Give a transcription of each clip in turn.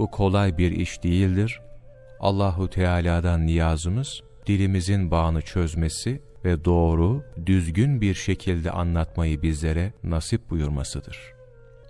Bu kolay bir iş değildir. Allahu Teala'dan niyazımız dilimizin bağını çözmesi ve doğru, düzgün bir şekilde anlatmayı bizlere nasip buyurmasıdır.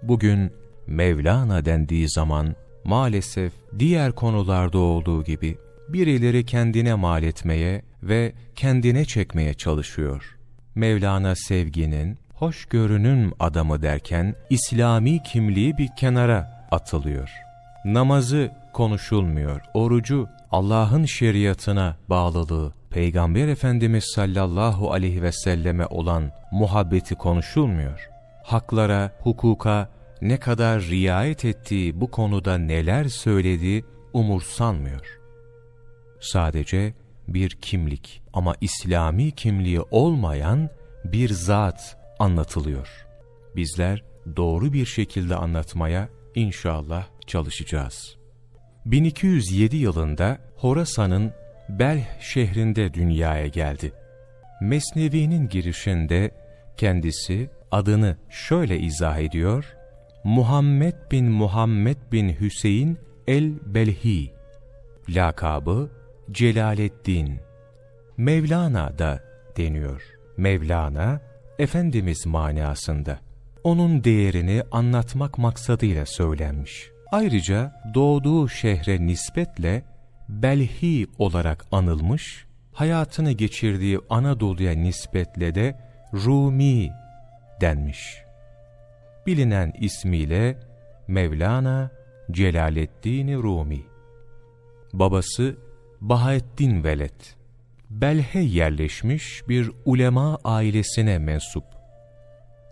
Bugün Mevlana dendiği zaman maalesef diğer konularda olduğu gibi birileri kendine mal etmeye ve kendine çekmeye çalışıyor. Mevlana sevginin, hoşgörünün adamı derken İslami kimliği bir kenara atılıyor. Namazı konuşulmuyor, orucu, Allah'ın şeriatına bağlılığı, Peygamber Efendimiz sallallahu aleyhi ve selleme olan muhabbeti konuşulmuyor. Haklara, hukuka ne kadar riayet ettiği bu konuda neler söylediği umursanmıyor. Sadece bir kimlik ama İslami kimliği olmayan bir zat anlatılıyor. Bizler doğru bir şekilde anlatmaya inşallah çalışacağız. 1207 yılında Horasan'ın Belh şehrinde dünyaya geldi. Mesnevi'nin girişinde kendisi adını şöyle izah ediyor. Muhammed bin Muhammed bin Hüseyin el-Belhi, lakabı Celaleddin, Mevlana da deniyor. Mevlana, Efendimiz manasında. Onun değerini anlatmak maksadıyla söylenmiş. Ayrıca doğduğu şehre nispetle Belhi olarak anılmış, hayatını geçirdiği Anadolu'ya nispetle de Rumi denmiş. Bilinen ismiyle Mevlana Celaleddin Rumi. Babası Bahaettin Veled. Belhe yerleşmiş bir ulema ailesine mensup.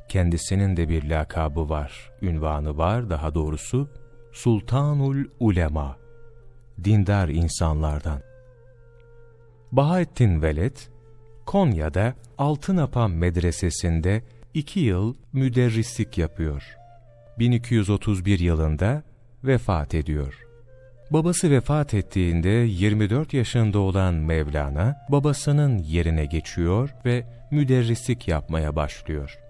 Kendisinin de bir lakabı var, ünvanı var daha doğrusu Sultanul Ulema dindar insanlardan. Bahattin Veled, Konya'da Altınapa Medresesi'nde iki yıl müderrislik yapıyor. 1231 yılında vefat ediyor. Babası vefat ettiğinde 24 yaşında olan Mevlana, babasının yerine geçiyor ve müderrislik yapmaya başlıyor.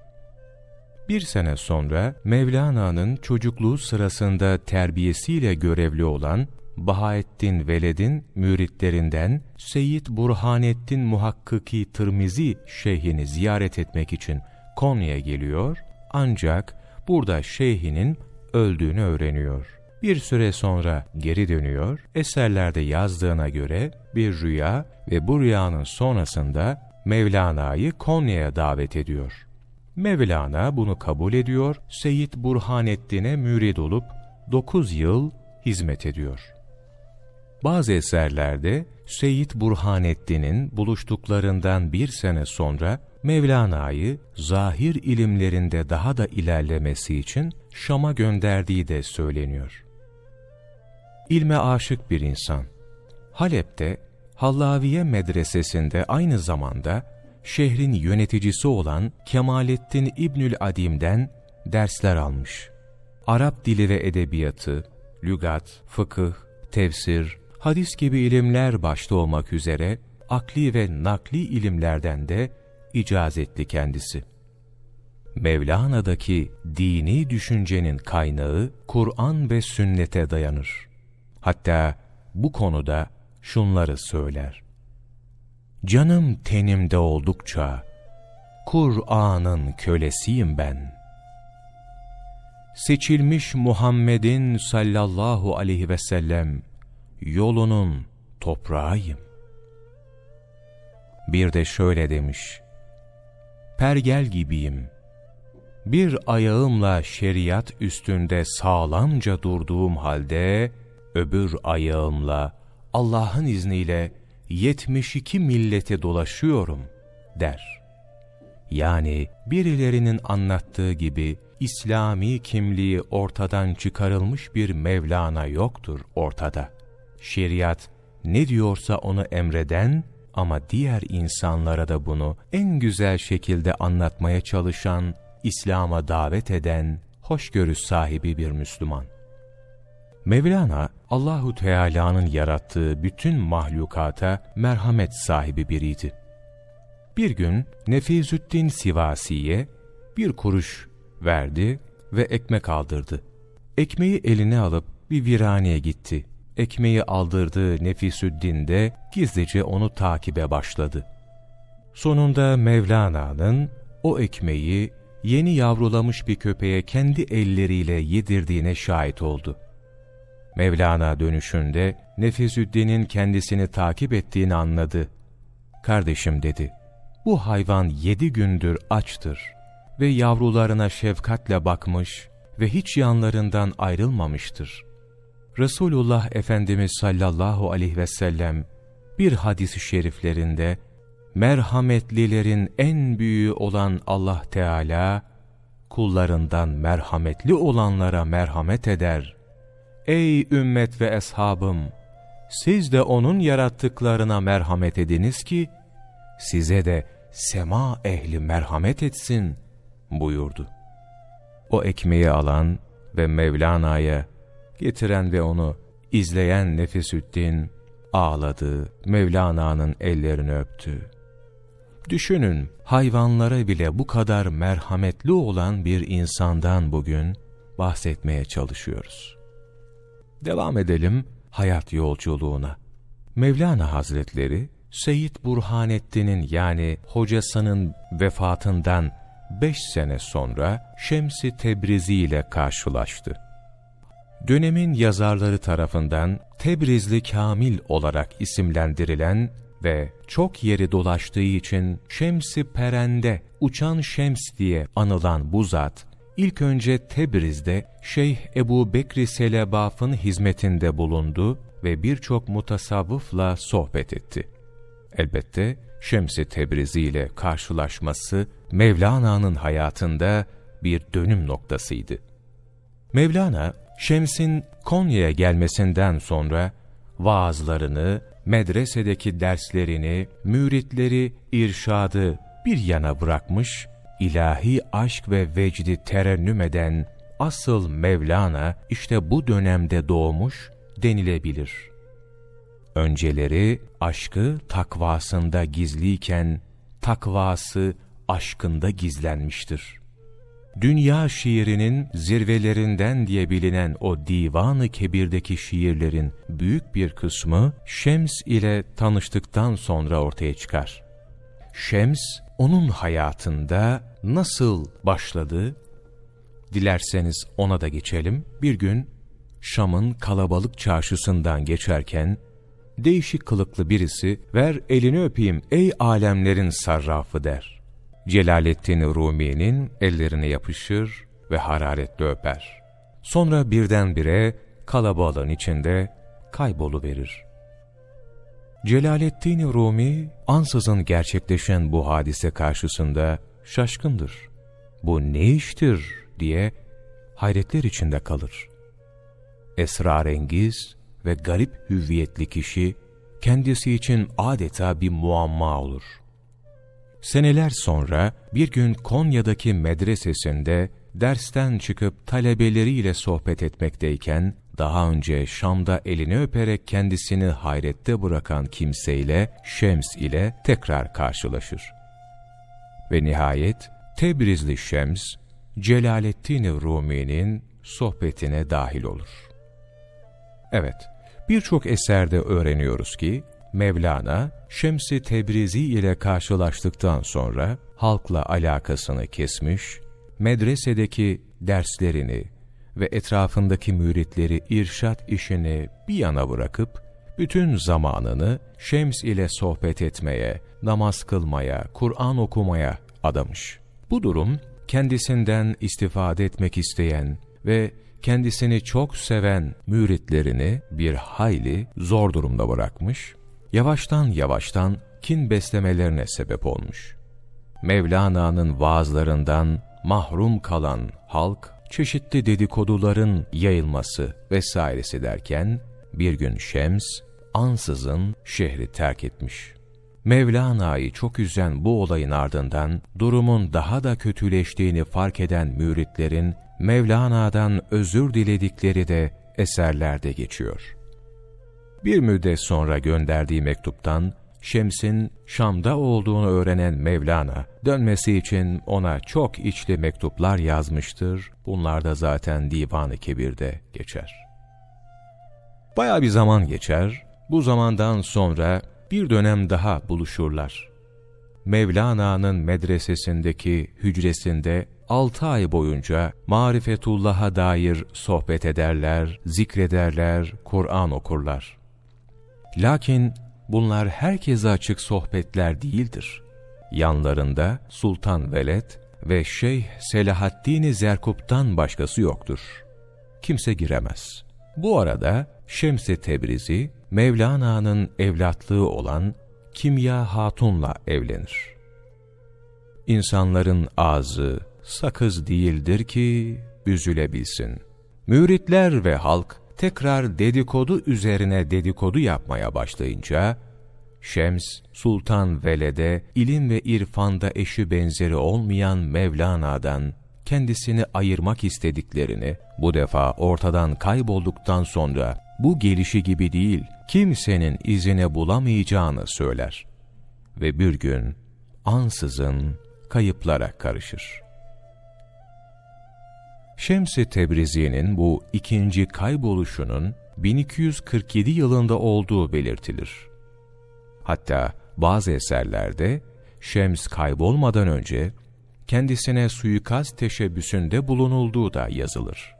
Bir sene sonra Mevlana'nın çocukluğu sırasında terbiyesiyle görevli olan Bahaettin Veled'in müritlerinden Seyyid Burhanettin Muhakkiki Tırmizi şeyhini ziyaret etmek için Konya'ya geliyor ancak burada şeyhinin öldüğünü öğreniyor. Bir süre sonra geri dönüyor, eserlerde yazdığına göre bir rüya ve bu rüyanın sonrasında Mevlana'yı Konya'ya davet ediyor. Mevlana bunu kabul ediyor, Seyyid Burhanettin'e mürid olup 9 yıl hizmet ediyor. Bazı eserlerde Seyyid Burhanettin'in buluştuklarından bir sene sonra Mevlana'yı zahir ilimlerinde daha da ilerlemesi için Şam'a gönderdiği de söyleniyor. İlme aşık bir insan. Halep'te Hallaviye medresesinde aynı zamanda şehrin yöneticisi olan Kemalettin İbnül Adim'den dersler almış. Arap dili ve edebiyatı, lügat, fıkıh, tefsir, hadis gibi ilimler başta olmak üzere akli ve nakli ilimlerden de icazetli kendisi. Mevlana'daki dini düşüncenin kaynağı Kur'an ve sünnete dayanır. Hatta bu konuda şunları söyler. Canım tenimde oldukça Kur'an'ın kölesiyim ben. Seçilmiş Muhammed'in sallallahu aleyhi ve sellem yolunun toprağıyım. Bir de şöyle demiş, Pergel gibiyim. Bir ayağımla şeriat üstünde sağlamca durduğum halde, öbür ayağımla Allah'ın izniyle 72 millete dolaşıyorum der. Yani birilerinin anlattığı gibi İslami kimliği ortadan çıkarılmış bir Mevlana yoktur ortada. Şeriat ne diyorsa onu emreden ama diğer insanlara da bunu en güzel şekilde anlatmaya çalışan, İslam'a davet eden, hoşgörü sahibi bir Müslüman. Mevlana, Allahu Teala'nın yarattığı bütün mahlukata merhamet sahibi biriydi. Bir gün Nefizüddin Sivasi'ye bir kuruş verdi ve ekmek aldırdı. Ekmeği eline alıp bir viraneye gitti. Ekmeği aldırdığı Nefisüddin de gizlice onu takibe başladı. Sonunda Mevlana'nın o ekmeği yeni yavrulamış bir köpeğe kendi elleriyle yedirdiğine şahit oldu. Mevlana dönüşünde Nefisüddin'in kendisini takip ettiğini anladı. Kardeşim dedi, bu hayvan yedi gündür açtır ve yavrularına şefkatle bakmış ve hiç yanlarından ayrılmamıştır. Resulullah Efendimiz sallallahu aleyhi ve sellem bir hadisi şeriflerinde merhametlilerin en büyüğü olan Allah Teala kullarından merhametli olanlara merhamet eder. Ey ümmet ve eshabım! Siz de onun yarattıklarına merhamet ediniz ki, size de sema ehli merhamet etsin buyurdu. O ekmeği alan ve Mevlana'ya getiren ve onu izleyen Nefisüddin ağladı, Mevlana'nın ellerini öptü. Düşünün, hayvanlara bile bu kadar merhametli olan bir insandan bugün bahsetmeye çalışıyoruz. Devam edelim hayat yolculuğuna. Mevlana Hazretleri, Seyyid Burhanettin'in yani hocasının vefatından beş sene sonra Şems-i Tebrizi ile karşılaştı. Dönemin yazarları tarafından Tebrizli Kamil olarak isimlendirilen ve çok yeri dolaştığı için Şems-i Perende, uçan Şems diye anılan bu zat, ilk önce Tebriz'de Şeyh Ebu Bekri Selebaf'ın hizmetinde bulundu ve birçok mutasavvıfla sohbet etti. Elbette Şems-i Tebrizi ile karşılaşması Mevlana'nın hayatında bir dönüm noktasıydı. Mevlana, Şems'in Konya'ya gelmesinden sonra vaazlarını, medresedeki derslerini, müritleri, irşadı bir yana bırakmış, ilahi aşk ve vecdi terennüm eden asıl Mevlana işte bu dönemde doğmuş denilebilir. Önceleri aşkı takvasında gizliyken, takvası aşkında gizlenmiştir. Dünya şiirinin zirvelerinden diye bilinen o Divan-ı Kebir'deki şiirlerin büyük bir kısmı Şems ile tanıştıktan sonra ortaya çıkar. Şems, onun hayatında nasıl başladı? Dilerseniz ona da geçelim. Bir gün Şam'ın kalabalık çarşısından geçerken değişik kılıklı birisi ver elini öpeyim ey alemlerin sarrafı der. Celaleddin Rumi'nin ellerine yapışır ve hararetle öper. Sonra birdenbire kalabalığın içinde kayboluverir. Celaleddin Rumi ansızın gerçekleşen bu hadise karşısında şaşkındır. Bu ne iştir diye hayretler içinde kalır. Esrarengiz ve garip hüviyetli kişi kendisi için adeta bir muamma olur. Seneler sonra bir gün Konya'daki medresesinde dersten çıkıp talebeleriyle sohbet etmekteyken daha önce Şam'da elini öperek kendisini hayrette bırakan kimseyle Şems ile tekrar karşılaşır. Ve nihayet Tebrizli Şems, Celaleddin Rumi'nin sohbetine dahil olur. Evet, birçok eserde öğreniyoruz ki, Mevlana, Şems-i Tebrizi ile karşılaştıktan sonra halkla alakasını kesmiş, medresedeki derslerini ve etrafındaki müritleri irşat işini bir yana bırakıp, bütün zamanını Şems ile sohbet etmeye, namaz kılmaya, Kur'an okumaya adamış. Bu durum, kendisinden istifade etmek isteyen ve kendisini çok seven müritlerini bir hayli zor durumda bırakmış, yavaştan yavaştan kin beslemelerine sebep olmuş. Mevlana'nın vaazlarından mahrum kalan halk, çeşitli dedikoduların yayılması vesairesi derken, bir gün Şems, ansızın şehri terk etmiş. Mevlana'yı çok üzen bu olayın ardından, durumun daha da kötüleştiğini fark eden müritlerin, Mevlana'dan özür diledikleri de eserlerde geçiyor. Bir müddet sonra gönderdiği mektuptan, Şems'in Şam'da olduğunu öğrenen Mevlana, dönmesi için ona çok içli mektuplar yazmıştır. Bunlar da zaten Divan-ı Kebir'de geçer. Baya bir zaman geçer, bu zamandan sonra bir dönem daha buluşurlar. Mevlana'nın medresesindeki hücresinde altı ay boyunca marifetullah'a dair sohbet ederler, zikrederler, Kur'an okurlar. Lakin bunlar herkese açık sohbetler değildir. Yanlarında Sultan Veled ve Şeyh Selahaddin Zerkup'tan başkası yoktur. Kimse giremez. Bu arada Şems-i Tebrizi, Mevlana'nın evlatlığı olan Kimya Hatun'la evlenir. İnsanların ağzı sakız değildir ki üzülebilsin. Müritler ve halk tekrar dedikodu üzerine dedikodu yapmaya başlayınca, Şems, Sultan Veled'e ilim ve irfanda eşi benzeri olmayan Mevlana'dan kendisini ayırmak istediklerini, bu defa ortadan kaybolduktan sonra bu gelişi gibi değil, kimsenin izine bulamayacağını söyler. Ve bir gün ansızın kayıplara karışır. Şems-i Tebrizi'nin bu ikinci kayboluşunun 1247 yılında olduğu belirtilir. Hatta bazı eserlerde Şems kaybolmadan önce kendisine suikast teşebbüsünde bulunulduğu da yazılır.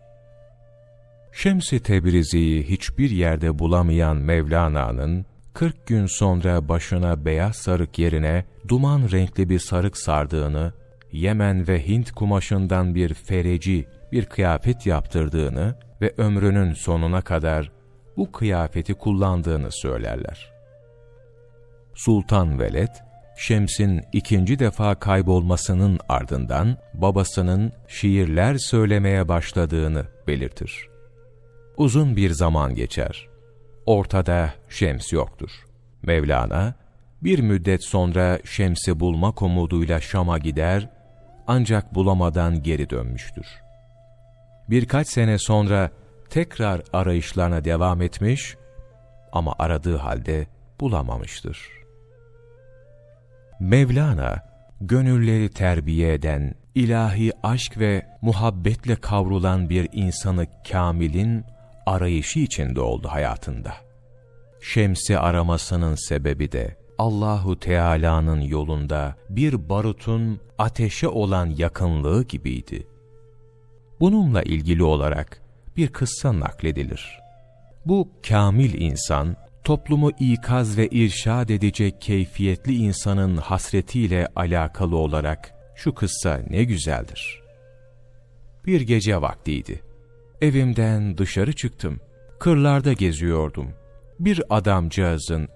Şems-i Tebrizi'yi hiçbir yerde bulamayan Mevlana'nın 40 gün sonra başına beyaz sarık yerine duman renkli bir sarık sardığını, Yemen ve Hint kumaşından bir fereci bir kıyafet yaptırdığını ve ömrünün sonuna kadar bu kıyafeti kullandığını söylerler. Sultan Veled, Şems'in ikinci defa kaybolmasının ardından babasının şiirler söylemeye başladığını belirtir. Uzun bir zaman geçer. Ortada Şems yoktur. Mevlana, bir müddet sonra Şems'i bulmak umuduyla Şam'a gider, ancak bulamadan geri dönmüştür. Birkaç sene sonra tekrar arayışlarına devam etmiş ama aradığı halde bulamamıştır. Mevlana, gönülleri terbiye eden, ilahi aşk ve muhabbetle kavrulan bir insanı kamilin arayışı içinde oldu hayatında. Şemsi aramasının sebebi de Allahu Teala'nın yolunda bir barutun ateşe olan yakınlığı gibiydi. Bununla ilgili olarak bir kıssa nakledilir. Bu kamil insan, toplumu ikaz ve irşad edecek keyfiyetli insanın hasretiyle alakalı olarak şu kıssa ne güzeldir. Bir gece vaktiydi. Evimden dışarı çıktım. Kırlarda geziyordum. Bir adamcağızın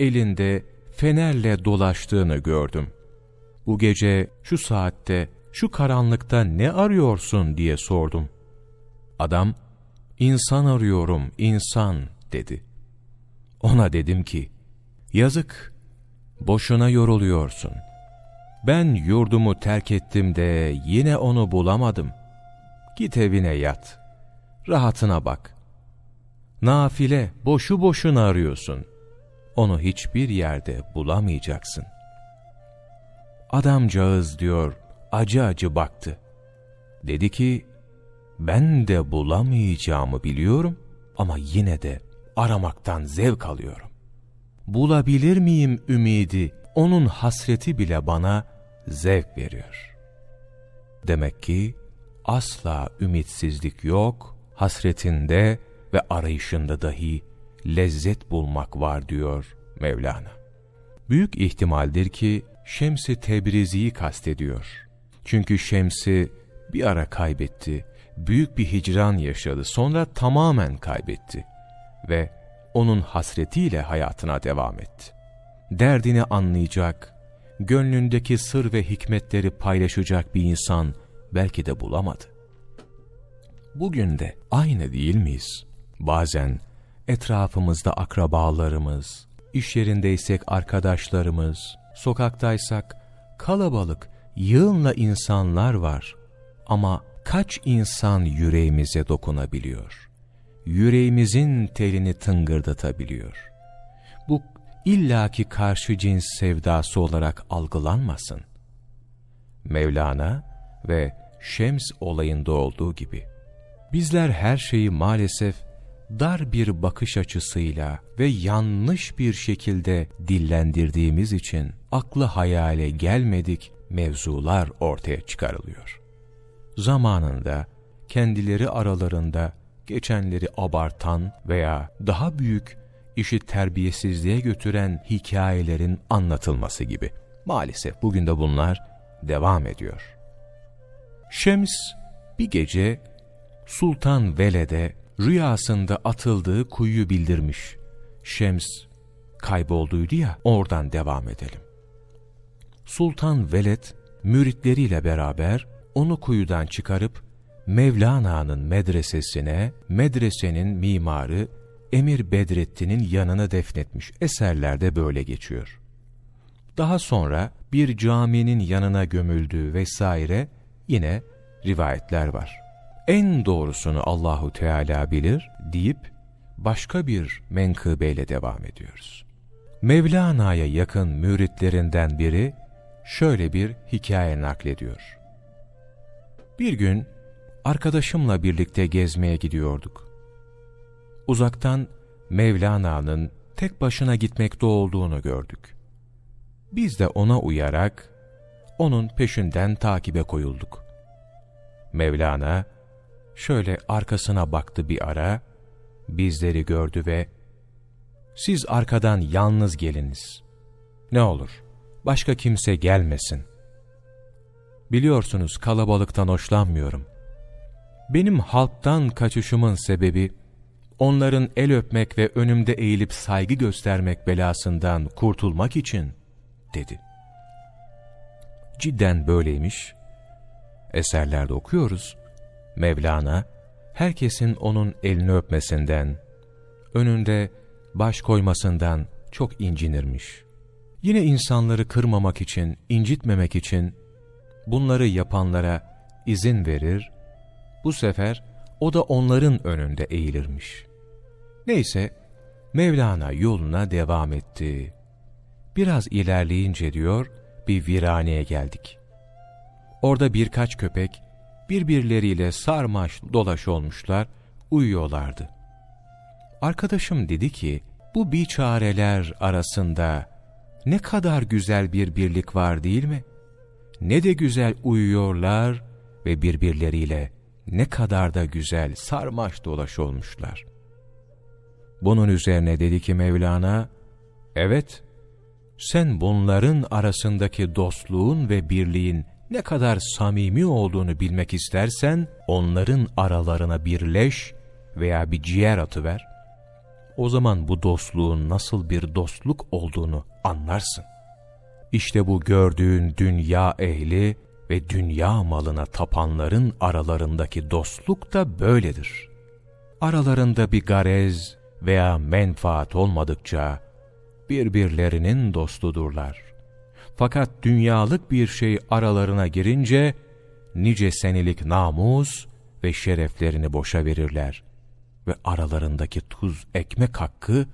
elinde fenerle dolaştığını gördüm. Bu gece şu saatte şu karanlıkta ne arıyorsun diye sordum. Adam, insan arıyorum, insan dedi. Ona dedim ki, yazık, boşuna yoruluyorsun. Ben yurdumu terk ettim de yine onu bulamadım. Git evine yat, rahatına bak. Nafile, boşu boşuna arıyorsun. Onu hiçbir yerde bulamayacaksın. Adamcağız diyor, acı acı baktı. Dedi ki, ben de bulamayacağımı biliyorum ama yine de aramaktan zevk alıyorum. Bulabilir miyim ümidi, onun hasreti bile bana zevk veriyor. Demek ki asla ümitsizlik yok, hasretinde ve arayışında dahi lezzet bulmak var diyor Mevlana. Büyük ihtimaldir ki Şems-i Tebrizi'yi kastediyor. Çünkü Şems'i bir ara kaybetti, büyük bir hicran yaşadı, sonra tamamen kaybetti ve onun hasretiyle hayatına devam etti. Derdini anlayacak, gönlündeki sır ve hikmetleri paylaşacak bir insan belki de bulamadı. Bugün de aynı değil miyiz? Bazen etrafımızda akrabalarımız, iş yerindeysek arkadaşlarımız, sokaktaysak kalabalık, yığınla insanlar var. Ama kaç insan yüreğimize dokunabiliyor? Yüreğimizin telini tıngırdatabiliyor. Bu illaki karşı cins sevdası olarak algılanmasın. Mevlana ve Şems olayında olduğu gibi bizler her şeyi maalesef dar bir bakış açısıyla ve yanlış bir şekilde dillendirdiğimiz için aklı hayale gelmedik mevzular ortaya çıkarılıyor. Zamanında kendileri aralarında geçenleri abartan veya daha büyük işi terbiyesizliğe götüren hikayelerin anlatılması gibi. Maalesef bugün de bunlar devam ediyor. Şems bir gece Sultan Veled'e rüyasında atıldığı kuyuyu bildirmiş. Şems kaybolduydu ya oradan devam edelim. Sultan Veled müritleriyle beraber onu kuyudan çıkarıp Mevlana'nın medresesine, medresenin mimarı Emir Bedrettin'in yanına defnetmiş. Eserlerde böyle geçiyor. Daha sonra bir caminin yanına gömüldüğü vesaire yine rivayetler var. En doğrusunu Allahu Teala bilir deyip başka bir menkıbeyle devam ediyoruz. Mevlana'ya yakın müritlerinden biri şöyle bir hikaye naklediyor. Bir gün arkadaşımla birlikte gezmeye gidiyorduk. Uzaktan Mevlana'nın tek başına gitmekte olduğunu gördük. Biz de ona uyarak onun peşinden takibe koyulduk. Mevlana şöyle arkasına baktı bir ara, bizleri gördü ve ''Siz arkadan yalnız geliniz. Ne olur, başka kimse gelmesin. Biliyorsunuz kalabalıktan hoşlanmıyorum. Benim halktan kaçışımın sebebi, onların el öpmek ve önümde eğilip saygı göstermek belasından kurtulmak için, dedi. Cidden böyleymiş. Eserlerde okuyoruz. Mevlana, herkesin onun elini öpmesinden, önünde baş koymasından çok incinirmiş. Yine insanları kırmamak için, incitmemek için bunları yapanlara izin verir, bu sefer o da onların önünde eğilirmiş. Neyse, Mevlana yoluna devam etti. Biraz ilerleyince diyor, bir viraneye geldik. Orada birkaç köpek birbirleriyle sarmaş dolaş olmuşlar, uyuyorlardı. Arkadaşım dedi ki, bu biçareler arasında ne kadar güzel bir birlik var değil mi? Ne de güzel uyuyorlar ve birbirleriyle ne kadar da güzel sarmaş dolaş olmuşlar. Bunun üzerine dedi ki Mevlana, evet, sen bunların arasındaki dostluğun ve birliğin ne kadar samimi olduğunu bilmek istersen, onların aralarına birleş veya bir ciğer atıver. O zaman bu dostluğun nasıl bir dostluk olduğunu anlarsın. İşte bu gördüğün dünya ehli ve dünya malına tapanların aralarındaki dostluk da böyledir. Aralarında bir garez veya menfaat olmadıkça birbirlerinin dostudurlar. Fakat dünyalık bir şey aralarına girince nice senelik namus ve şereflerini boşa verirler ve aralarındaki tuz ekmek hakkı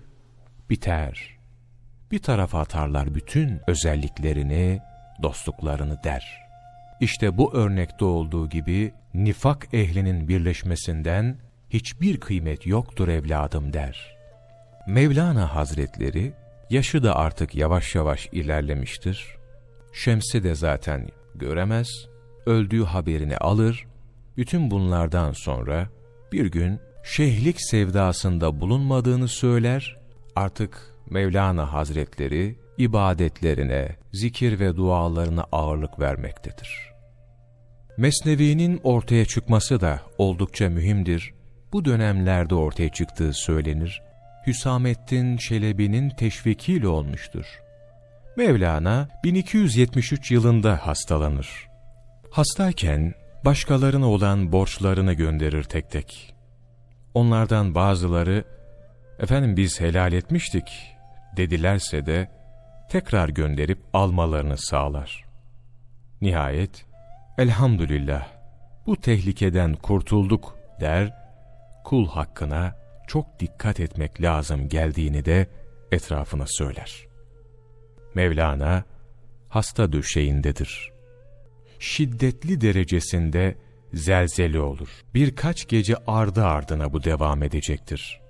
biter. Bir tarafa atarlar bütün özelliklerini, dostluklarını der. İşte bu örnekte olduğu gibi nifak ehlinin birleşmesinden hiçbir kıymet yoktur evladım der. Mevlana Hazretleri yaşı da artık yavaş yavaş ilerlemiştir. Şems'i de zaten göremez, öldüğü haberini alır. Bütün bunlardan sonra bir gün şeyhlik sevdasında bulunmadığını söyler, artık Mevlana Hazretleri ibadetlerine, zikir ve dualarına ağırlık vermektedir. Mesnevi'nin ortaya çıkması da oldukça mühimdir. Bu dönemlerde ortaya çıktığı söylenir. Hüsamettin Çelebi'nin teşvikiyle olmuştur. Mevlana 1273 yılında hastalanır. Hastayken başkalarına olan borçlarını gönderir tek tek. Onlardan bazıları, efendim biz helal etmiştik dedilerse de tekrar gönderip almalarını sağlar. Nihayet, elhamdülillah bu tehlikeden kurtulduk der, kul hakkına çok dikkat etmek lazım geldiğini de etrafına söyler. Mevlana hasta döşeğindedir. Şiddetli derecesinde zelzeli olur. Birkaç gece ardı ardına bu devam edecektir.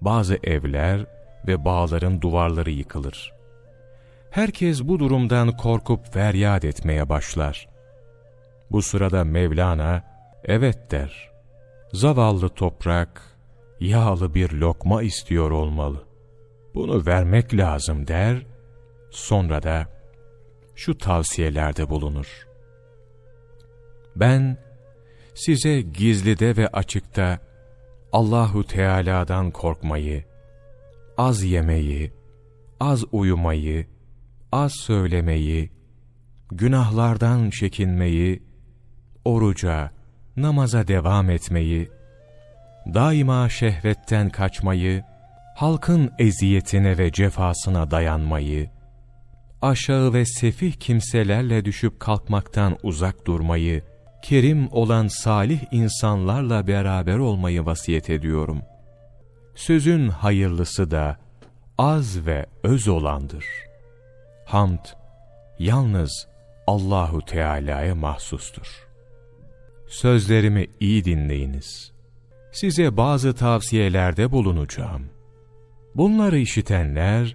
bazı evler ve bağların duvarları yıkılır. Herkes bu durumdan korkup feryat etmeye başlar. Bu sırada Mevlana, evet der, zavallı toprak, yağlı bir lokma istiyor olmalı. Bunu vermek lazım der, sonra da şu tavsiyelerde bulunur. Ben size gizlide ve açıkta Allahu Teala'dan korkmayı, az yemeyi, az uyumayı, az söylemeyi, günahlardan çekinmeyi, oruca, namaza devam etmeyi, daima şehvetten kaçmayı, halkın eziyetine ve cefasına dayanmayı, aşağı ve sefih kimselerle düşüp kalkmaktan uzak durmayı, kerim olan salih insanlarla beraber olmayı vasiyet ediyorum. Sözün hayırlısı da az ve öz olandır. Hamd yalnız Allahu Teala'ya mahsustur. Sözlerimi iyi dinleyiniz. Size bazı tavsiyelerde bulunacağım. Bunları işitenler,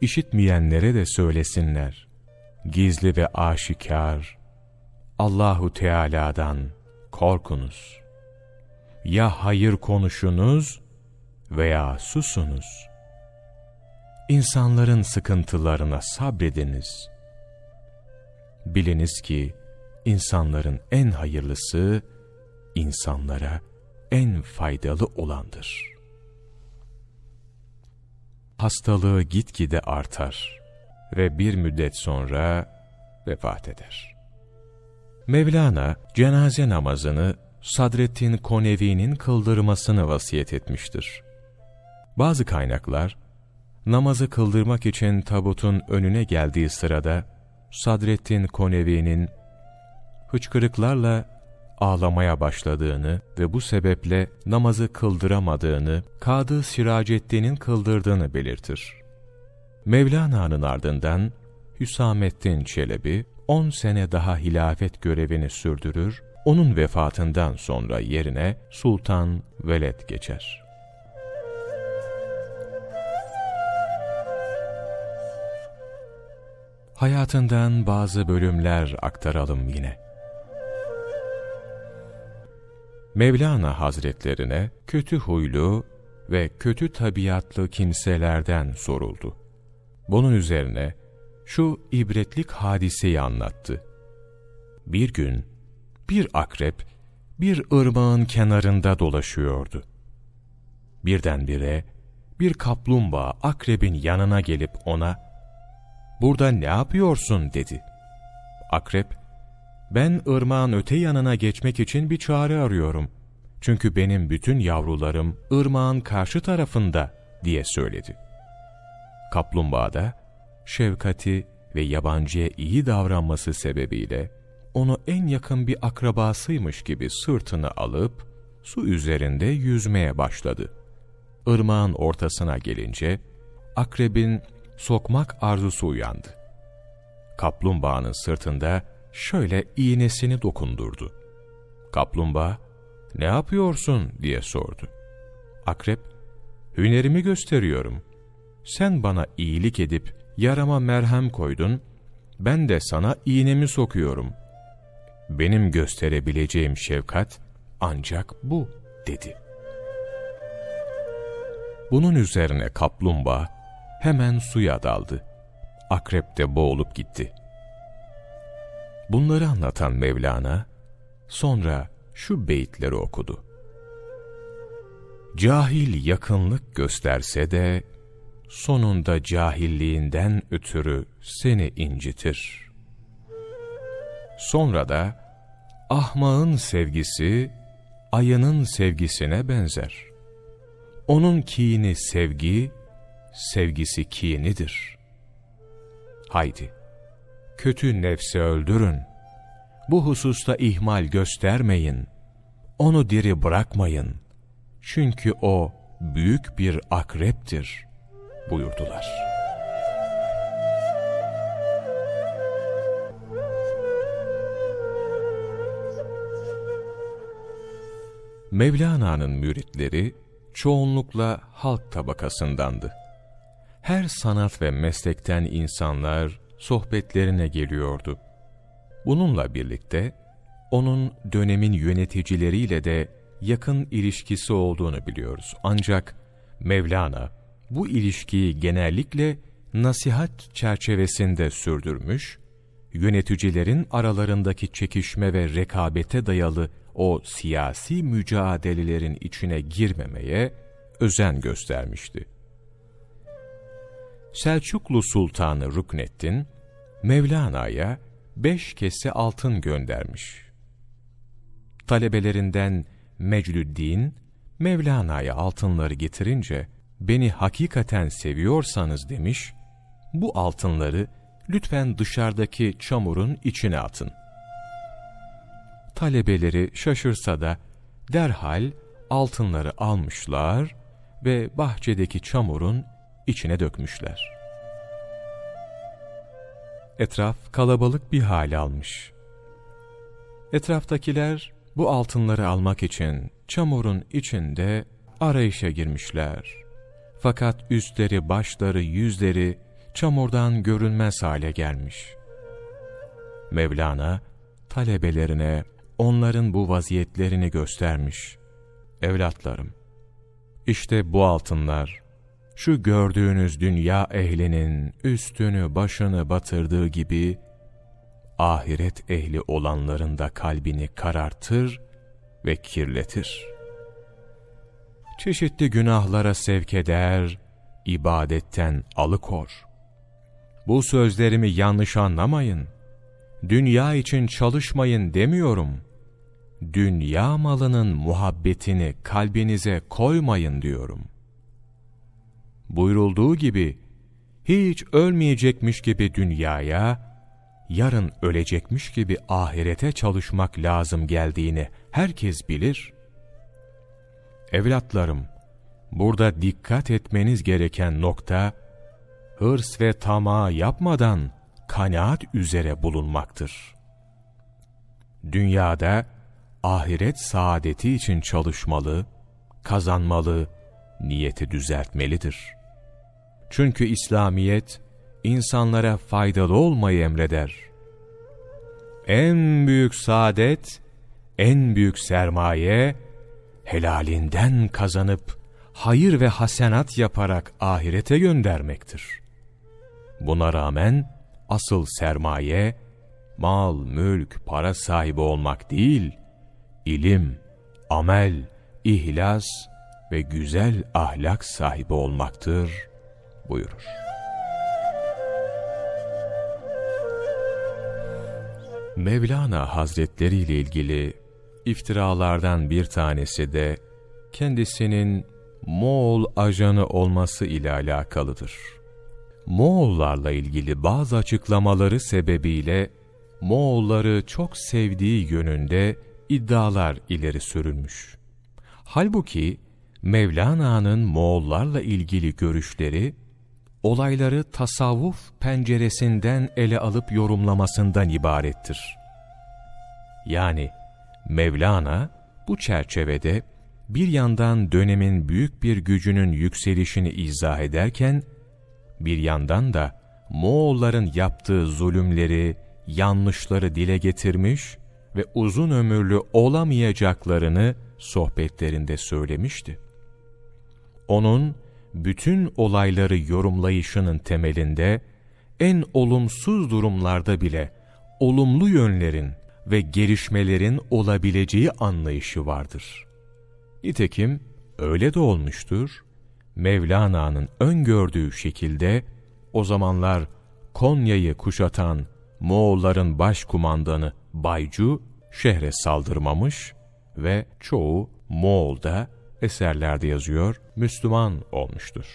işitmeyenlere de söylesinler. Gizli ve aşikar, Allahu Teala'dan korkunuz. Ya hayır konuşunuz veya susunuz. İnsanların sıkıntılarına sabrediniz. Biliniz ki insanların en hayırlısı insanlara en faydalı olandır. Hastalığı gitgide artar ve bir müddet sonra vefat eder. Mevlana cenaze namazını Sadrettin Konevi'nin kıldırmasını vasiyet etmiştir. Bazı kaynaklar, namazı kıldırmak için tabutun önüne geldiği sırada, Sadrettin Konevi'nin hıçkırıklarla ağlamaya başladığını ve bu sebeple namazı kıldıramadığını, Kadı Siracettin'in kıldırdığını belirtir. Mevlana'nın ardından Hüsamettin Çelebi, 10 sene daha hilafet görevini sürdürür, onun vefatından sonra yerine Sultan Veled geçer. Hayatından bazı bölümler aktaralım yine. Mevlana Hazretlerine kötü huylu ve kötü tabiatlı kimselerden soruldu. Bunun üzerine şu ibretlik hadiseyi anlattı. Bir gün bir akrep bir ırmağın kenarında dolaşıyordu. Birdenbire bir kaplumbağa akrebin yanına gelip ona ''Burada ne yapıyorsun?'' dedi. Akrep ''Ben ırmağın öte yanına geçmek için bir çare arıyorum. Çünkü benim bütün yavrularım ırmağın karşı tarafında.'' diye söyledi. Kaplumbağa da şefkati ve yabancıya iyi davranması sebebiyle onu en yakın bir akrabasıymış gibi sırtını alıp su üzerinde yüzmeye başladı. Irmağın ortasına gelince akrebin sokmak arzusu uyandı. Kaplumbağanın sırtında şöyle iğnesini dokundurdu. Kaplumbağa, ne yapıyorsun diye sordu. Akrep, hünerimi gösteriyorum. Sen bana iyilik edip yarama merhem koydun, ben de sana iğnemi sokuyorum. Benim gösterebileceğim şefkat ancak bu, dedi. Bunun üzerine kaplumbağa hemen suya daldı. Akrep de boğulup gitti. Bunları anlatan Mevlana, sonra şu beyitleri okudu. Cahil yakınlık gösterse de, sonunda cahilliğinden ötürü seni incitir. Sonra da ahmağın sevgisi ayının sevgisine benzer. Onun kini sevgi, sevgisi kinidir. Haydi, kötü nefsi öldürün. Bu hususta ihmal göstermeyin. Onu diri bırakmayın. Çünkü o büyük bir akreptir.'' Buyurdular. Mevlana'nın müritleri çoğunlukla halk tabakasındandı. Her sanat ve meslekten insanlar sohbetlerine geliyordu. Bununla birlikte onun dönemin yöneticileriyle de yakın ilişkisi olduğunu biliyoruz. Ancak Mevlana bu ilişkiyi genellikle nasihat çerçevesinde sürdürmüş, yöneticilerin aralarındaki çekişme ve rekabete dayalı o siyasi mücadelelerin içine girmemeye özen göstermişti. Selçuklu Sultanı Rukneddin, Mevlana'ya beş kese altın göndermiş. Talebelerinden Meclüddin, Mevlana'ya altınları getirince, beni hakikaten seviyorsanız demiş, bu altınları lütfen dışarıdaki çamurun içine atın. Talebeleri şaşırsa da derhal altınları almışlar ve bahçedeki çamurun içine dökmüşler. Etraf kalabalık bir hal almış. Etraftakiler bu altınları almak için çamurun içinde arayışa girmişler. Fakat üstleri, başları, yüzleri çamurdan görünmez hale gelmiş. Mevlana, talebelerine onların bu vaziyetlerini göstermiş. Evlatlarım, işte bu altınlar, şu gördüğünüz dünya ehlinin üstünü başını batırdığı gibi, ahiret ehli olanların da kalbini karartır ve kirletir. Çeşitli günahlara sevk eder, ibadetten alıkor. Bu sözlerimi yanlış anlamayın. Dünya için çalışmayın demiyorum. Dünya malının muhabbetini kalbinize koymayın diyorum. Buyurulduğu gibi, hiç ölmeyecekmiş gibi dünyaya, yarın ölecekmiş gibi ahirete çalışmak lazım geldiğini herkes bilir. Evlatlarım, burada dikkat etmeniz gereken nokta, hırs ve tama yapmadan kanaat üzere bulunmaktır. Dünyada ahiret saadeti için çalışmalı, kazanmalı, niyeti düzeltmelidir. Çünkü İslamiyet, insanlara faydalı olmayı emreder. En büyük saadet, en büyük sermaye, helalinden kazanıp, hayır ve hasenat yaparak ahirete göndermektir. Buna rağmen asıl sermaye, mal, mülk, para sahibi olmak değil, ilim, amel, ihlas ve güzel ahlak sahibi olmaktır buyurur. Mevlana Hazretleri ile ilgili iftiralardan bir tanesi de kendisinin Moğol ajanı olması ile alakalıdır. Moğollarla ilgili bazı açıklamaları sebebiyle Moğolları çok sevdiği yönünde iddialar ileri sürülmüş. Halbuki Mevlana'nın Moğollarla ilgili görüşleri, olayları tasavvuf penceresinden ele alıp yorumlamasından ibarettir. Yani Mevlana bu çerçevede bir yandan dönemin büyük bir gücünün yükselişini izah ederken, bir yandan da Moğolların yaptığı zulümleri, yanlışları dile getirmiş ve uzun ömürlü olamayacaklarını sohbetlerinde söylemişti. Onun bütün olayları yorumlayışının temelinde en olumsuz durumlarda bile olumlu yönlerin ve gelişmelerin olabileceği anlayışı vardır. Nitekim öyle de olmuştur. Mevlana'nın öngördüğü şekilde o zamanlar Konya'yı kuşatan Moğolların başkumandanı Baycu şehre saldırmamış ve çoğu Moğol'da eserlerde yazıyor, Müslüman olmuştur.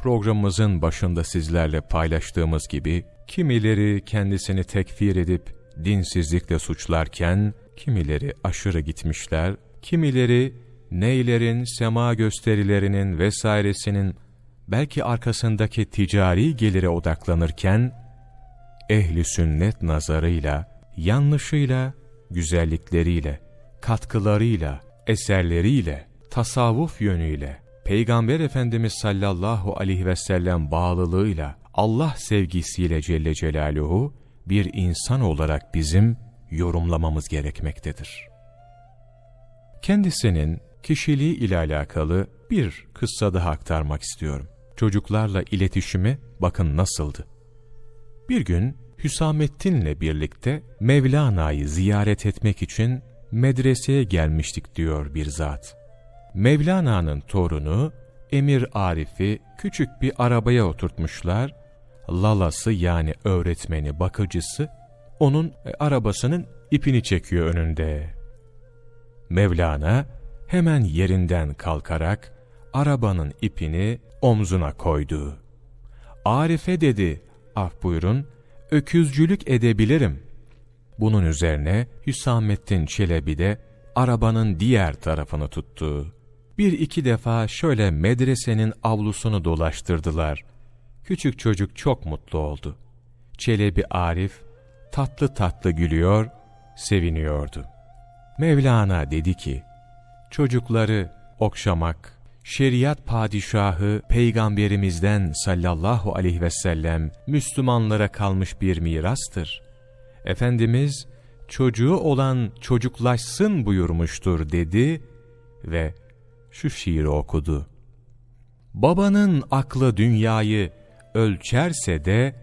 Programımızın başında sizlerle paylaştığımız gibi, kimileri kendisini tekfir edip dinsizlikle suçlarken, kimileri aşırı gitmişler, kimileri neylerin, sema gösterilerinin vesairesinin belki arkasındaki ticari gelire odaklanırken, ehli sünnet nazarıyla, yanlışıyla, güzellikleriyle, katkılarıyla, eserleriyle, tasavvuf yönüyle, Peygamber Efendimiz sallallahu aleyhi ve sellem bağlılığıyla, Allah sevgisiyle Celle Celaluhu, bir insan olarak bizim yorumlamamız gerekmektedir. Kendisinin kişiliği ile alakalı bir kıssa daha aktarmak istiyorum. Çocuklarla iletişimi bakın nasıldı. Bir gün Hüsamettin'le birlikte Mevlana'yı ziyaret etmek için medreseye gelmiştik diyor bir zat. Mevlana'nın torunu Emir Arif'i küçük bir arabaya oturtmuşlar. Lalası yani öğretmeni, bakıcısı onun e, arabasının ipini çekiyor önünde. Mevlana hemen yerinden kalkarak arabanın ipini omzuna koydu. Arif'e dedi, af buyurun, öküzcülük edebilirim. Bunun üzerine Hüsamettin Çelebi de arabanın diğer tarafını tuttu. Bir iki defa şöyle medresenin avlusunu dolaştırdılar. Küçük çocuk çok mutlu oldu. Çelebi Arif tatlı tatlı gülüyor, seviniyordu. Mevlana dedi ki, çocukları okşamak, şeriat padişahı peygamberimizden sallallahu aleyhi ve sellem Müslümanlara kalmış bir mirastır. Efendimiz çocuğu olan çocuklaşsın buyurmuştur dedi ve şu şiiri okudu. Babanın aklı dünyayı ölçerse de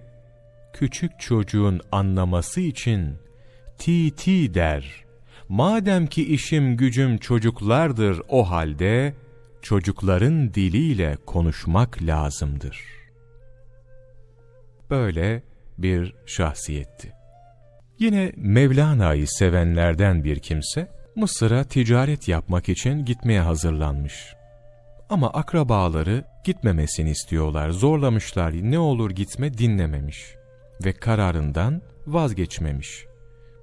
küçük çocuğun anlaması için ti ti der. Madem ki işim gücüm çocuklardır o halde çocukların diliyle konuşmak lazımdır. Böyle bir şahsiyetti. Yine Mevlana'yı sevenlerden bir kimse, Mısır'a ticaret yapmak için gitmeye hazırlanmış. Ama akrabaları gitmemesini istiyorlar, zorlamışlar, ne olur gitme dinlememiş ve kararından vazgeçmemiş.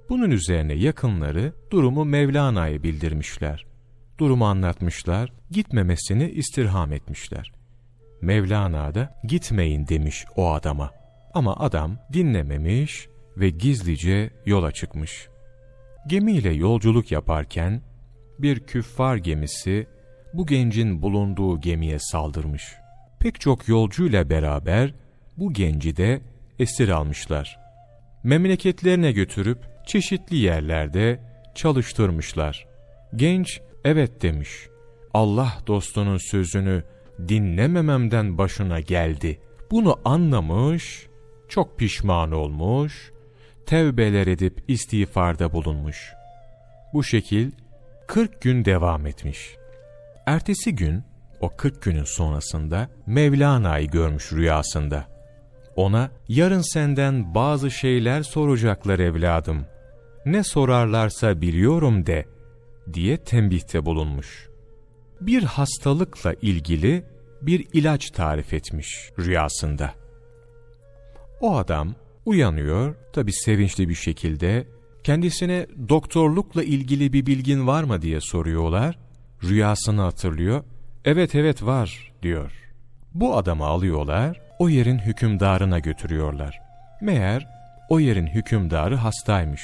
Bunun üzerine yakınları durumu Mevlana'ya bildirmişler durumu anlatmışlar, gitmemesini istirham etmişler. Mevlana da gitmeyin demiş o adama. Ama adam dinlememiş ve gizlice yola çıkmış. Gemiyle yolculuk yaparken bir küffar gemisi bu gencin bulunduğu gemiye saldırmış. Pek çok yolcuyla beraber bu genci de esir almışlar. Memleketlerine götürüp çeşitli yerlerde çalıştırmışlar. Genç evet demiş. Allah dostunun sözünü dinlemememden başına geldi. Bunu anlamış, çok pişman olmuş, tevbeler edip istiğfarda bulunmuş. Bu şekil 40 gün devam etmiş. Ertesi gün, o 40 günün sonrasında Mevlana'yı görmüş rüyasında. Ona, yarın senden bazı şeyler soracaklar evladım. Ne sorarlarsa biliyorum de diye tembihte bulunmuş. Bir hastalıkla ilgili bir ilaç tarif etmiş rüyasında. O adam uyanıyor, tabi sevinçli bir şekilde, kendisine doktorlukla ilgili bir bilgin var mı diye soruyorlar, rüyasını hatırlıyor, evet evet var diyor. Bu adamı alıyorlar, o yerin hükümdarına götürüyorlar. Meğer o yerin hükümdarı hastaymış.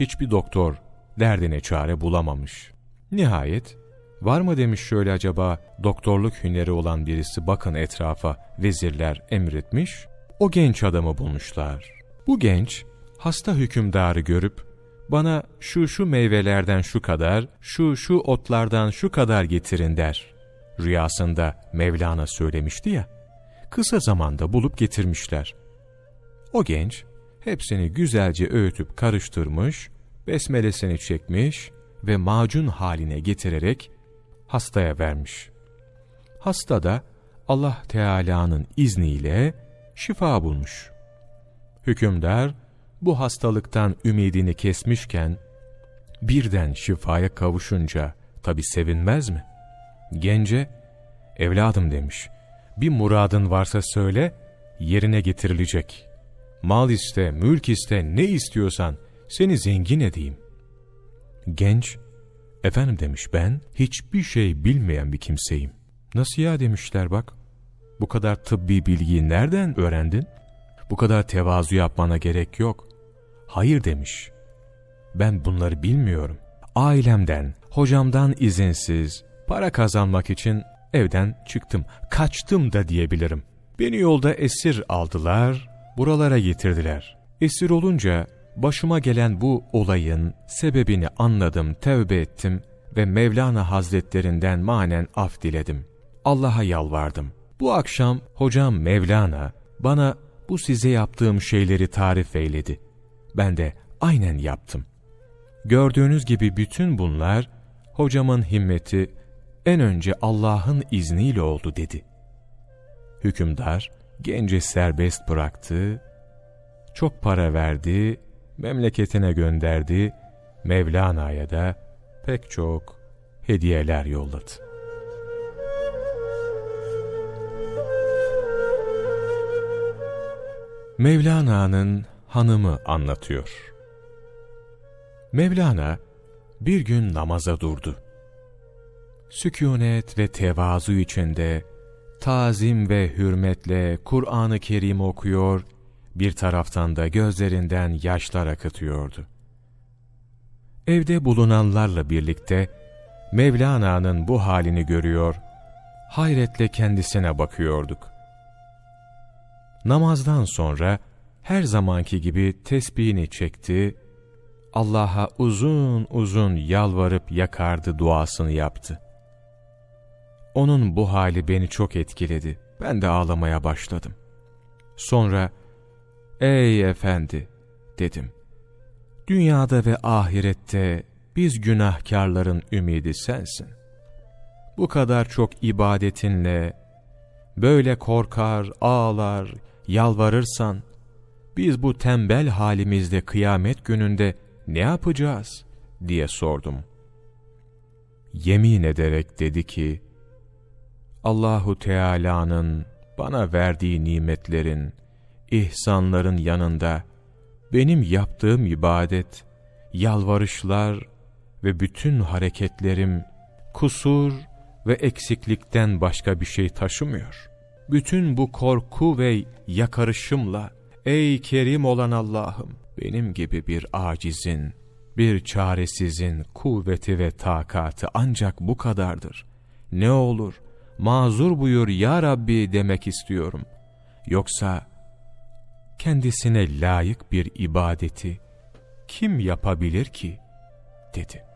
Hiçbir doktor derdine çare bulamamış. Nihayet, var mı demiş şöyle acaba doktorluk hüneri olan birisi bakın etrafa vezirler emretmiş, o genç adamı bulmuşlar. Bu genç, hasta hükümdarı görüp, bana şu şu meyvelerden şu kadar, şu şu otlardan şu kadar getirin der. Rüyasında Mevlana söylemişti ya, kısa zamanda bulup getirmişler. O genç, hepsini güzelce öğütüp karıştırmış, besmelesini çekmiş ve macun haline getirerek hastaya vermiş. Hasta da Allah Teala'nın izniyle şifa bulmuş. Hükümdar bu hastalıktan ümidini kesmişken birden şifaya kavuşunca tabi sevinmez mi? Gence, evladım demiş, bir muradın varsa söyle, yerine getirilecek. Mal iste, mülk iste, ne istiyorsan seni zengin edeyim. Genç, efendim demiş ben hiçbir şey bilmeyen bir kimseyim. Nasıl ya demişler bak, bu kadar tıbbi bilgiyi nereden öğrendin? Bu kadar tevazu yapmana gerek yok. Hayır demiş, ben bunları bilmiyorum. Ailemden, hocamdan izinsiz para kazanmak için evden çıktım. Kaçtım da diyebilirim. Beni yolda esir aldılar, buralara getirdiler. Esir olunca başıma gelen bu olayın sebebini anladım, tevbe ettim ve Mevlana Hazretlerinden manen af diledim. Allah'a yalvardım. Bu akşam hocam Mevlana bana bu size yaptığım şeyleri tarif eyledi. Ben de aynen yaptım. Gördüğünüz gibi bütün bunlar hocamın himmeti en önce Allah'ın izniyle oldu dedi. Hükümdar gence serbest bıraktı, çok para verdi, memleketine gönderdi, Mevlana'ya da pek çok hediyeler yolladı. Mevlana'nın hanımı anlatıyor. Mevlana bir gün namaza durdu. Sükunet ve tevazu içinde tazim ve hürmetle Kur'an-ı Kerim okuyor, bir taraftan da gözlerinden yaşlar akıtıyordu. Evde bulunanlarla birlikte Mevlana'nın bu halini görüyor, hayretle kendisine bakıyorduk. Namazdan sonra her zamanki gibi tesbihini çekti, Allah'a uzun uzun yalvarıp yakardı duasını yaptı. Onun bu hali beni çok etkiledi. Ben de ağlamaya başladım. Sonra, ''Ey efendi'' dedim. ''Dünyada ve ahirette biz günahkarların ümidi sensin. Bu kadar çok ibadetinle, böyle korkar, ağlar, yalvarırsan, biz bu tembel halimizde kıyamet gününde ne yapacağız diye sordum. Yemin ederek dedi ki, Allahu Teala'nın bana verdiği nimetlerin, ihsanların yanında benim yaptığım ibadet, yalvarışlar ve bütün hareketlerim kusur ve eksiklikten başka bir şey taşımıyor. Bütün bu korku ve yakarışımla ey kerim olan Allah'ım benim gibi bir acizin, bir çaresizin kuvveti ve takatı ancak bu kadardır. Ne olur mazur buyur ya Rabbi demek istiyorum. Yoksa kendisine layık bir ibadeti kim yapabilir ki? dedi.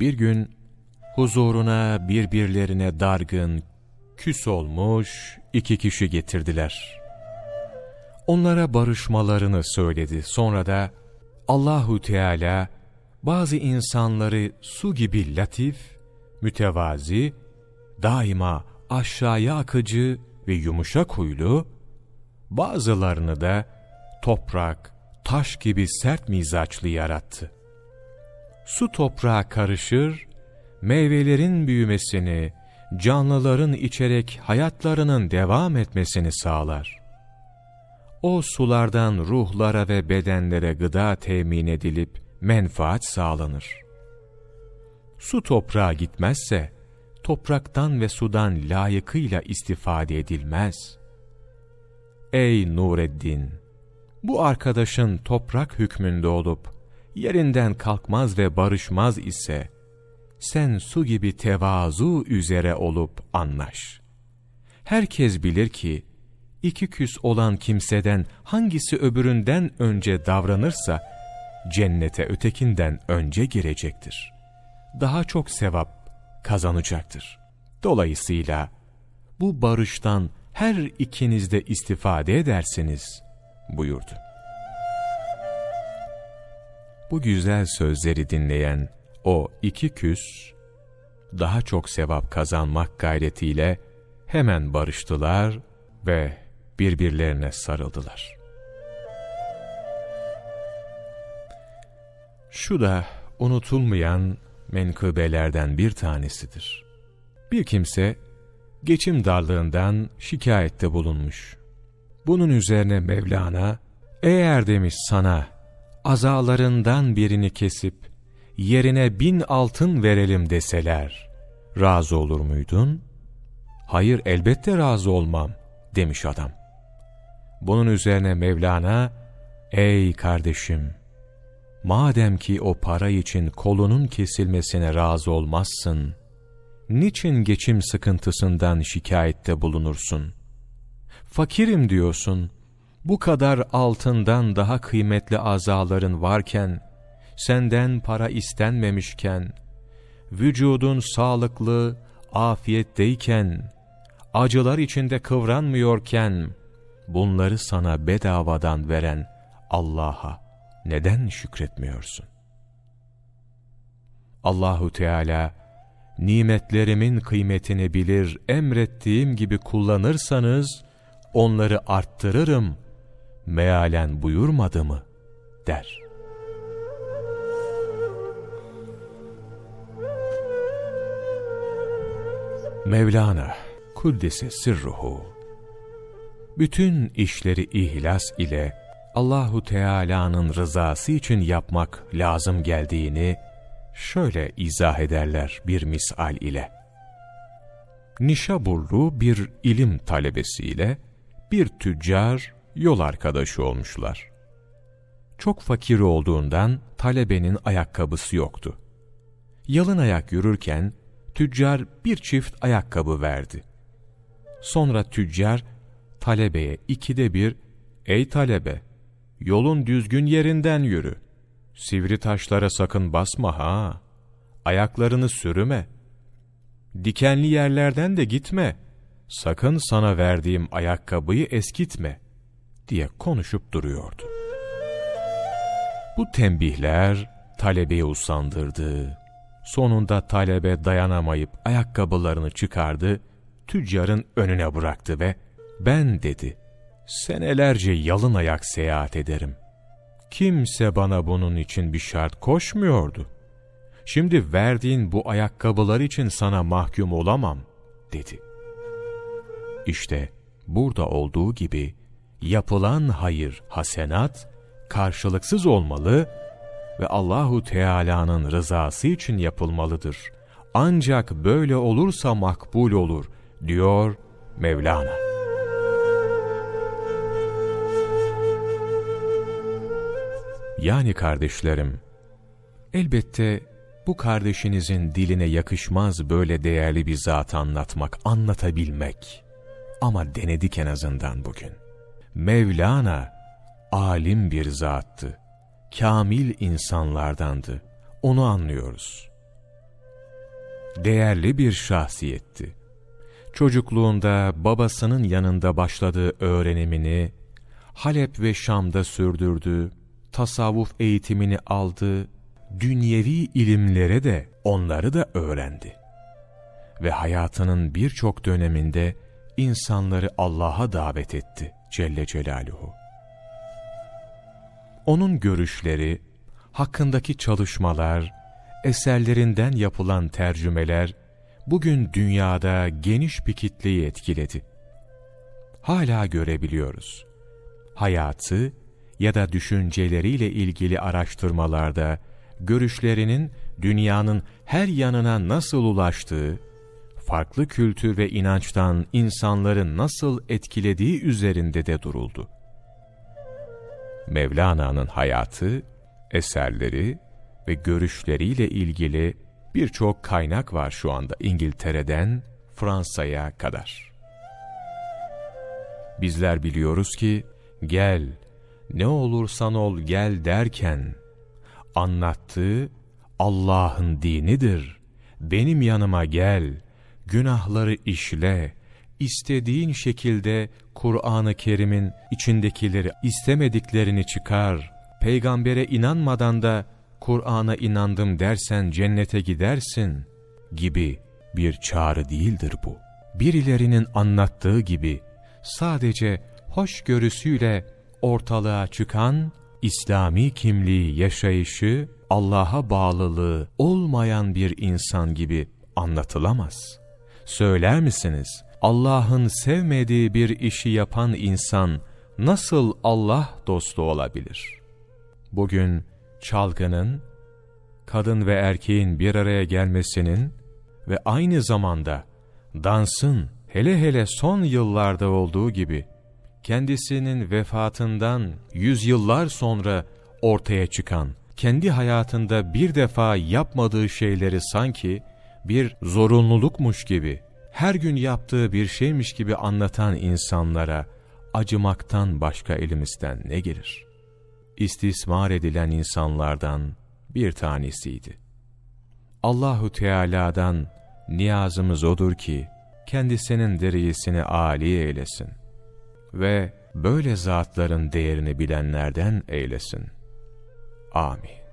Bir gün huzuruna birbirlerine dargın, küs olmuş iki kişi getirdiler. Onlara barışmalarını söyledi. Sonra da Allahu Teala bazı insanları su gibi latif, mütevazi, daima aşağıya akıcı ve yumuşak huylu, bazılarını da toprak, taş gibi sert mizaçlı yarattı. Su toprağa karışır, meyvelerin büyümesini, canlıların içerek hayatlarının devam etmesini sağlar. O sulardan ruhlara ve bedenlere gıda temin edilip menfaat sağlanır. Su toprağa gitmezse, topraktan ve sudan layıkıyla istifade edilmez. Ey Nureddin! Bu arkadaşın toprak hükmünde olup, yerinden kalkmaz ve barışmaz ise, sen su gibi tevazu üzere olup anlaş. Herkes bilir ki, iki küs olan kimseden hangisi öbüründen önce davranırsa, cennete ötekinden önce girecektir. Daha çok sevap kazanacaktır. Dolayısıyla, bu barıştan her ikiniz de istifade edersiniz, buyurdu. Bu güzel sözleri dinleyen o iki küs, daha çok sevap kazanmak gayretiyle hemen barıştılar ve birbirlerine sarıldılar. Şu da unutulmayan menkıbelerden bir tanesidir. Bir kimse geçim darlığından şikayette bulunmuş. Bunun üzerine Mevlana, eğer demiş sana azalarından birini kesip yerine bin altın verelim deseler, razı olur muydun? Hayır elbette razı olmam demiş adam. Bunun üzerine Mevlana, ''Ey kardeşim, madem ki o para için kolunun kesilmesine razı olmazsın, niçin geçim sıkıntısından şikayette bulunursun? Fakirim diyorsun, bu kadar altından daha kıymetli azaların varken, senden para istenmemişken, vücudun sağlıklı, afiyetteyken, acılar içinde kıvranmıyorken, bunları sana bedavadan veren Allah'a neden şükretmiyorsun? Allahu Teala nimetlerimin kıymetini bilir, emrettiğim gibi kullanırsanız onları arttırırım mealen buyurmadı mı der. Mevlana Kuddise sırruhu bütün işleri ihlas ile Allahu Teala'nın rızası için yapmak lazım geldiğini şöyle izah ederler bir misal ile. Nişaburlu bir ilim talebesiyle bir tüccar yol arkadaşı olmuşlar. Çok fakir olduğundan talebenin ayakkabısı yoktu. Yalın ayak yürürken tüccar bir çift ayakkabı verdi. Sonra tüccar talebeye ikide bir, ''Ey talebe, yolun düzgün yerinden yürü. Sivri taşlara sakın basma ha. Ayaklarını sürüme. Dikenli yerlerden de gitme. Sakın sana verdiğim ayakkabıyı eskitme.'' Diye konuşup duruyordu. Bu tembihler talebeyi usandırdı. Sonunda talebe dayanamayıp ayakkabılarını çıkardı, tüccarın önüne bıraktı ve ben dedi, senelerce yalın ayak seyahat ederim. Kimse bana bunun için bir şart koşmuyordu. Şimdi verdiğin bu ayakkabılar için sana mahkum olamam, dedi. İşte burada olduğu gibi yapılan hayır, hasenat, karşılıksız olmalı ve Allahu Teala'nın rızası için yapılmalıdır. Ancak böyle olursa makbul olur, diyor Mevlana. Yani kardeşlerim, elbette bu kardeşinizin diline yakışmaz böyle değerli bir zat anlatmak, anlatabilmek. Ama denedik en azından bugün. Mevlana, alim bir zattı. Kamil insanlardandı. Onu anlıyoruz. Değerli bir şahsiyetti. Çocukluğunda babasının yanında başladığı öğrenimini, Halep ve Şam'da sürdürdü, tasavvuf eğitimini aldı, dünyevi ilimlere de onları da öğrendi. Ve hayatının birçok döneminde insanları Allah'a davet etti Celle Celaluhu. Onun görüşleri, hakkındaki çalışmalar, eserlerinden yapılan tercümeler, bugün dünyada geniş bir kitleyi etkiledi. Hala görebiliyoruz. Hayatı ya da düşünceleriyle ilgili araştırmalarda, görüşlerinin dünyanın her yanına nasıl ulaştığı, farklı kültür ve inançtan insanları nasıl etkilediği üzerinde de duruldu. Mevlana'nın hayatı, eserleri ve görüşleriyle ilgili birçok kaynak var şu anda İngiltere'den Fransa'ya kadar. Bizler biliyoruz ki, gel, ne olursan ol gel derken, anlattığı Allah'ın dinidir, benim yanıma gel, günahları işle, istediğin şekilde Kur'an-ı Kerim'in içindekileri istemediklerini çıkar, peygambere inanmadan da Kur'an'a inandım dersen cennete gidersin gibi bir çağrı değildir bu. Birilerinin anlattığı gibi sadece hoşgörüsüyle ortalığa çıkan İslami kimliği, yaşayışı, Allah'a bağlılığı olmayan bir insan gibi anlatılamaz. Söyler misiniz? Allah'ın sevmediği bir işi yapan insan nasıl Allah dostu olabilir? Bugün çalgının, kadın ve erkeğin bir araya gelmesinin ve aynı zamanda dansın hele hele son yıllarda olduğu gibi kendisinin vefatından yüzyıllar sonra ortaya çıkan, kendi hayatında bir defa yapmadığı şeyleri sanki bir zorunlulukmuş gibi, her gün yaptığı bir şeymiş gibi anlatan insanlara acımaktan başka elimizden ne gelir? İstismar edilen insanlardan bir tanesiydi. Allahu Teala'dan niyazımız odur ki, kendisinin deriyesini âli eylesin ve böyle zatların değerini bilenlerden eylesin. Amin.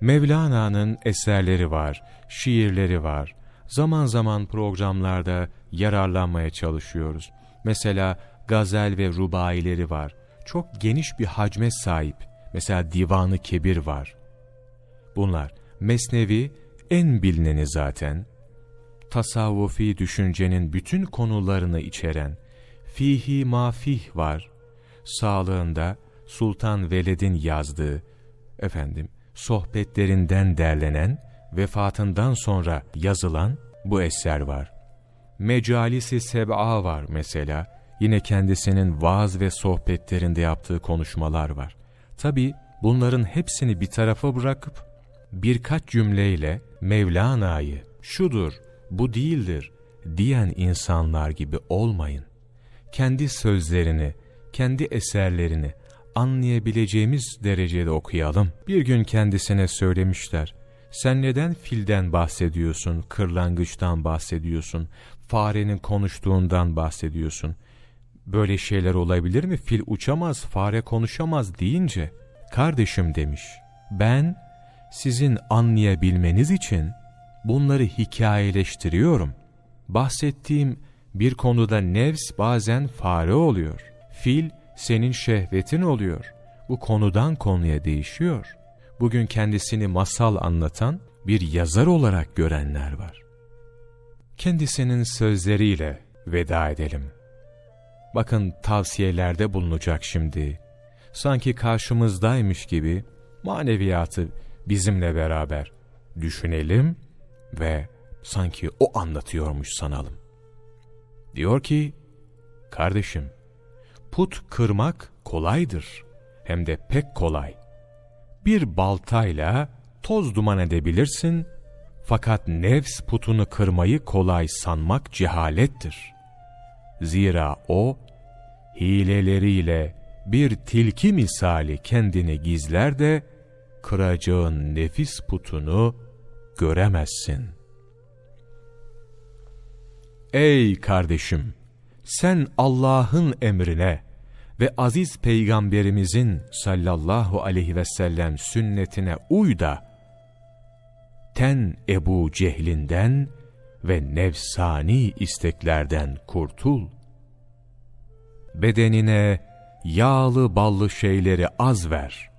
Mevlana'nın eserleri var, şiirleri var. Zaman zaman programlarda yararlanmaya çalışıyoruz. Mesela gazel ve rubaileri var. Çok geniş bir hacme sahip. Mesela Divanı Kebir var. Bunlar Mesnevi en bilineni zaten. Tasavvufi düşüncenin bütün konularını içeren Fihi Mafih var. Sağlığında Sultan Veled'in yazdığı, efendim, sohbetlerinden derlenen, vefatından sonra yazılan bu eser var. Mecalisi Seb'a var mesela. Yine kendisinin vaaz ve sohbetlerinde yaptığı konuşmalar var. Tabi bunların hepsini bir tarafa bırakıp birkaç cümleyle Mevlana'yı şudur, bu değildir diyen insanlar gibi olmayın. Kendi sözlerini, kendi eserlerini anlayabileceğimiz derecede okuyalım. Bir gün kendisine söylemişler, sen neden filden bahsediyorsun, kırlangıçtan bahsediyorsun, farenin konuştuğundan bahsediyorsun? Böyle şeyler olabilir mi? Fil uçamaz, fare konuşamaz deyince, kardeşim demiş, ben sizin anlayabilmeniz için bunları hikayeleştiriyorum. Bahsettiğim bir konuda nefs bazen fare oluyor. Fil senin şehvetin oluyor. Bu konudan konuya değişiyor. Bugün kendisini masal anlatan bir yazar olarak görenler var. Kendisinin sözleriyle veda edelim. Bakın tavsiyelerde bulunacak şimdi. Sanki karşımızdaymış gibi maneviyatı bizimle beraber düşünelim ve sanki o anlatıyormuş sanalım. Diyor ki, kardeşim, put kırmak kolaydır, hem de pek kolay. Bir baltayla toz duman edebilirsin, fakat nefs putunu kırmayı kolay sanmak cehalettir. Zira o, hileleriyle bir tilki misali kendini gizler de, kıracağın nefis putunu göremezsin. Ey kardeşim! Sen Allah'ın emrine ve aziz peygamberimizin sallallahu aleyhi ve sellem sünnetine uy da, ten Ebu Cehlinden ve nefsani isteklerden kurtul. Bedenine yağlı ballı şeyleri az ver.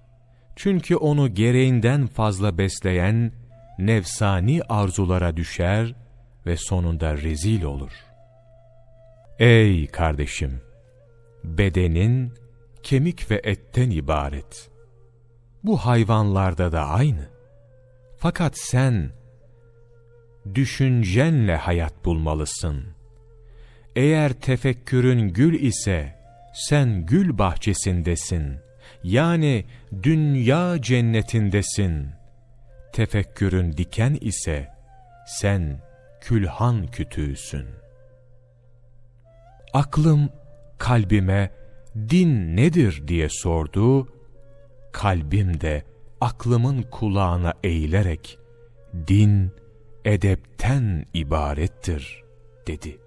Çünkü onu gereğinden fazla besleyen nefsani arzulara düşer ve sonunda rezil olur. Ey kardeşim! Bedenin kemik ve etten ibaret. Bu hayvanlarda da aynı. Fakat sen düşüncenle hayat bulmalısın. Eğer tefekkürün gül ise sen gül bahçesindesin. Yani dünya cennetindesin. Tefekkürün diken ise sen külhan kütüğüsün. Aklım kalbime din nedir diye sordu, kalbim de aklımın kulağına eğilerek din edepten ibarettir dedi.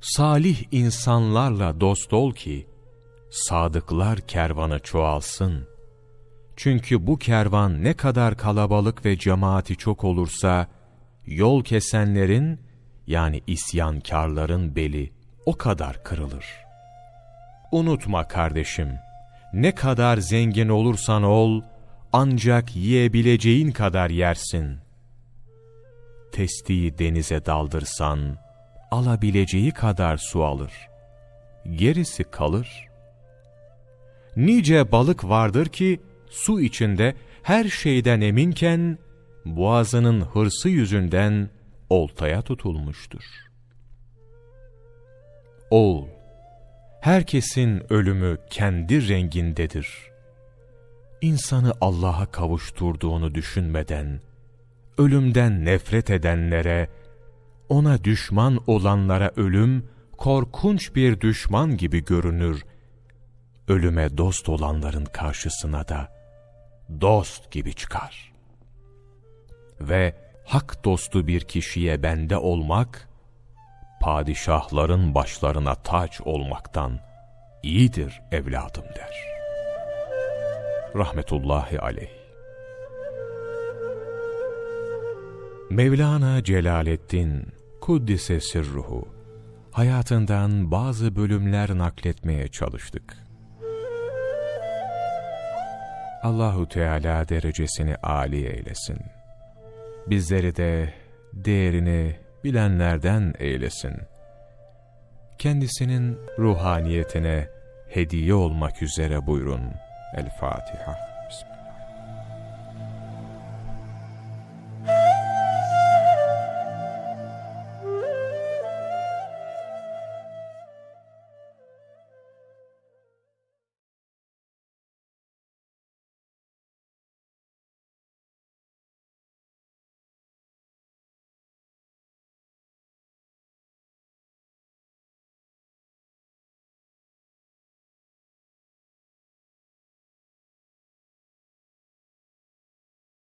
Salih insanlarla dost ol ki sadıklar kervanı çoğalsın. Çünkü bu kervan ne kadar kalabalık ve cemaati çok olursa yol kesenlerin yani isyankarların beli o kadar kırılır. Unutma kardeşim, ne kadar zengin olursan ol, ancak yiyebileceğin kadar yersin. Testiyi denize daldırsan, alabileceği kadar su alır. Gerisi kalır. Nice balık vardır ki, su içinde her şeyden eminken, boğazının hırsı yüzünden oltaya tutulmuştur. Oğul, herkesin ölümü kendi rengindedir. İnsanı Allah'a kavuşturduğunu düşünmeden, ölümden nefret edenlere, ona düşman olanlara ölüm, korkunç bir düşman gibi görünür. Ölüme dost olanların karşısına da, dost gibi çıkar. Ve hak dostu bir kişiye bende olmak, padişahların başlarına taç olmaktan iyidir evladım der. Rahmetullahi aleyh. Mevlana Celaleddin Kuddise Sirruhu hayatından bazı bölümler nakletmeye çalıştık. Allahu Teala derecesini âli eylesin. Bizleri de değerini bilenlerden eylesin. Kendisinin ruhaniyetine hediye olmak üzere buyurun. El Fatiha. Bismillah.